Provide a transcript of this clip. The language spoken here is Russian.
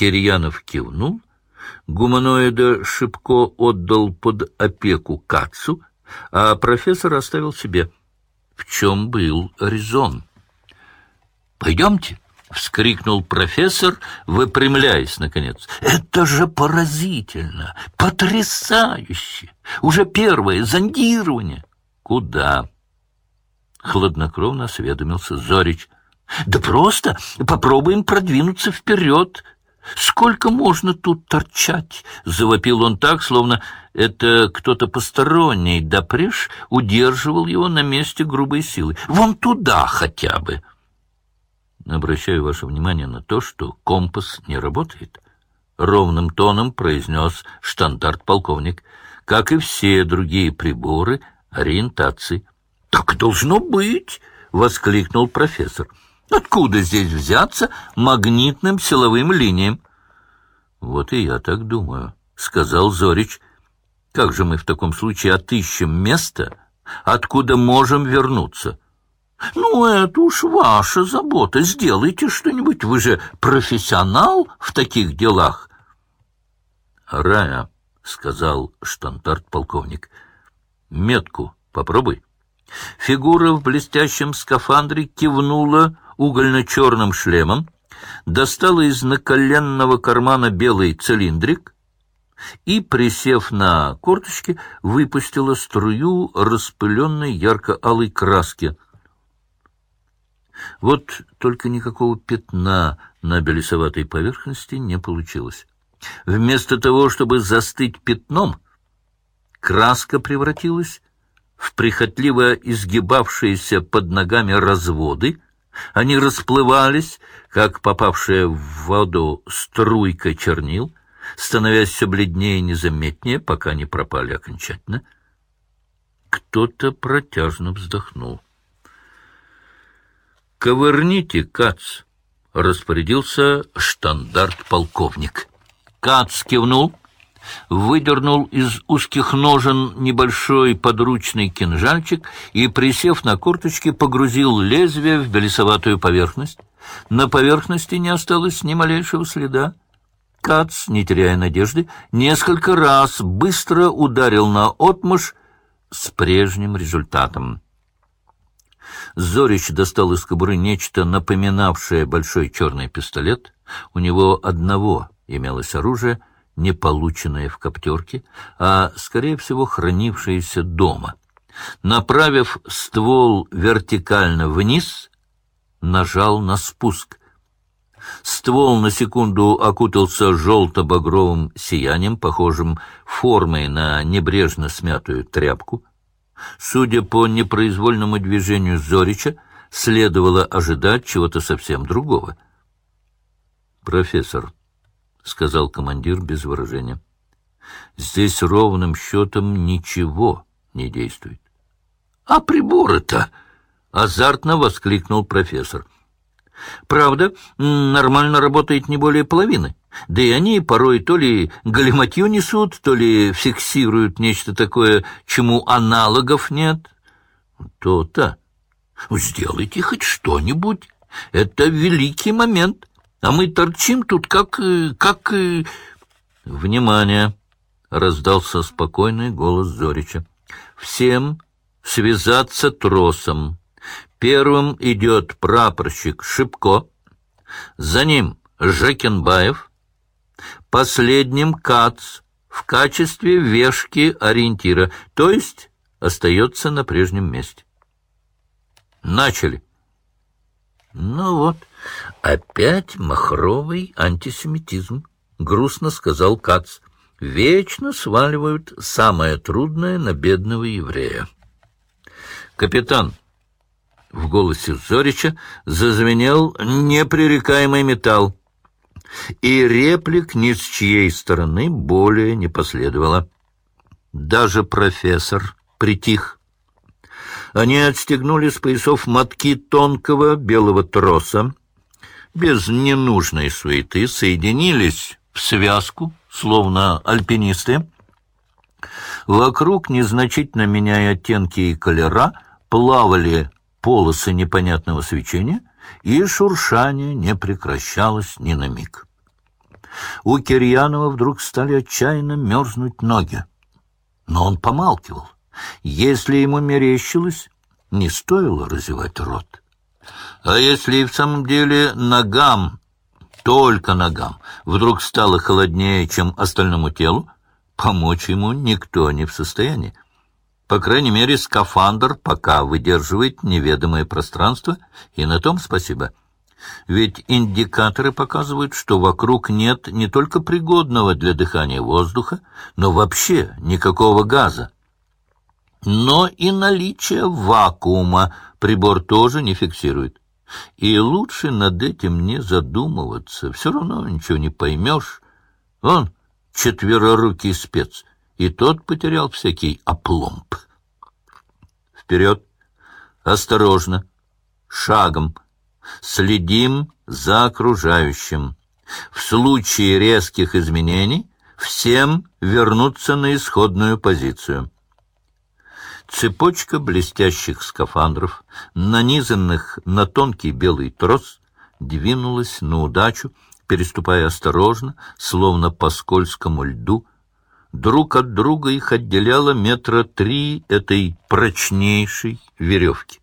Кирьянов кивнул, гуманоида Шипко отдал под опеку Кацу, а профессор оставил себе. В чем был резон? «Пойдемте!» — вскрикнул профессор, выпрямляясь, наконец. «Это же поразительно! Потрясающе! Уже первое зондирование!» «Куда?» — хладнокровно осведомился Зорич. «Да просто попробуем продвинуться вперед!» «Сколько можно тут торчать?» — завопил он так, словно это кто-то посторонний, допреж удерживал его на месте грубой силы. «Вон туда хотя бы!» Обращаю ваше внимание на то, что компас не работает. Ровным тоном произнес штандарт-полковник, как и все другие приборы ориентации. — Так должно быть! — воскликнул профессор. — Откуда здесь взяться магнитным силовым линиям? — Вот и я так думаю, — сказал Зорич. — Как же мы в таком случае отыщем место, откуда можем вернуться? — «Ну, это уж ваша забота. Сделайте что-нибудь. Вы же профессионал в таких делах». «Рая», — сказал штандарт-полковник, — «метку попробуй». Фигура в блестящем скафандре кивнула угольно-черным шлемом, достала из наколенного кармана белый цилиндрик и, присев на корточки, выпустила струю распыленной ярко-алой краски — вот только никакого пятна на белесоватой поверхности не получилось. Вместо того, чтобы застыть пятном, краска превратилась в прихотливо изгибавшиеся под ногами разводы, они расплывались, как попавшая в воду струйка чернил, становясь все бледнее и незаметнее, пока не пропали окончательно. Кто-то протяжно вздохнул. «Ковырните, Кац!» — распорядился штандарт-полковник. Кац кивнул, выдернул из узких ножен небольшой подручный кинжальчик и, присев на курточке, погрузил лезвие в белесоватую поверхность. На поверхности не осталось ни малейшего следа. Кац, не теряя надежды, несколько раз быстро ударил на отмышь с прежним результатом. Зорич достал из кобуры нечто напоминавшее большой черный пистолет. У него одного имелось оружие, не полученное в коптерке, а, скорее всего, хранившееся дома. Направив ствол вертикально вниз, нажал на спуск. Ствол на секунду окутался желто-багровым сиянием, похожим формой на небрежно смятую тряпку — Судя по непроизвольному движению Зорича, следовало ожидать чего-то совсем другого. «Профессор», — сказал командир без выражения, — «здесь ровным счетом ничего не действует». «А приборы-то?» — азартно воскликнул профессор. «Правда, нормально работает не более половины». Да и они порой то ли галиматью несут, то ли фиксируют нечто такое, чему аналогов нет. То-то. Сделайте хоть что-нибудь. Это великий момент. А мы торчим тут как... Э, как... Э, Внимание! — раздался спокойный голос Зорича. Всем связаться тросом. Первым идет прапорщик Шипко, за ним Жекенбаев, Последним КАЦ в качестве вешки-ориентира, то есть остается на прежнем месте. Начали. Ну вот, опять махровый антисемитизм, грустно сказал Кац. Вечно сваливают самое трудное на бедного еврея. Капитан, в голосе Зорича зазвенел непререкаемый металл и реплик ни с чьей стороны более не последовало. Даже профессор притих. Они отстегнули с поясов мотки тонкого белого троса, без ненужной суеты соединились в связку, словно альпинисты. Вокруг, незначительно меняя оттенки и колера, плавали полосы непонятного свечения — и шуршание не прекращалось ни на миг. У Кирьянова вдруг стали отчаянно мерзнуть ноги. Но он помалкивал. Если ему мерещилось, не стоило разевать рот. А если и в самом деле ногам, только ногам, вдруг стало холоднее, чем остальному телу, помочь ему никто не в состоянии. По крайней мере, скафандр пока выдерживает неведомое пространство, и на том спасибо. Ведь индикаторы показывают, что вокруг нет не только пригодного для дыхания воздуха, но вообще никакого газа. Но и наличие вакуума прибор тоже не фиксирует. И лучше над этим не задумываться, все равно ничего не поймешь. Он четверорукий спец, и тот потерял всякий опломб. Вперед! Осторожно! Шагом! Следим за окружающим. В случае резких изменений всем вернуться на исходную позицию. Цепочка блестящих скафандров, нанизанных на тонкий белый трос, двинулась на удачу, переступая осторожно, словно по скользкому льду. Друг от друга их отделяло метра три этой прочнейшей веревки.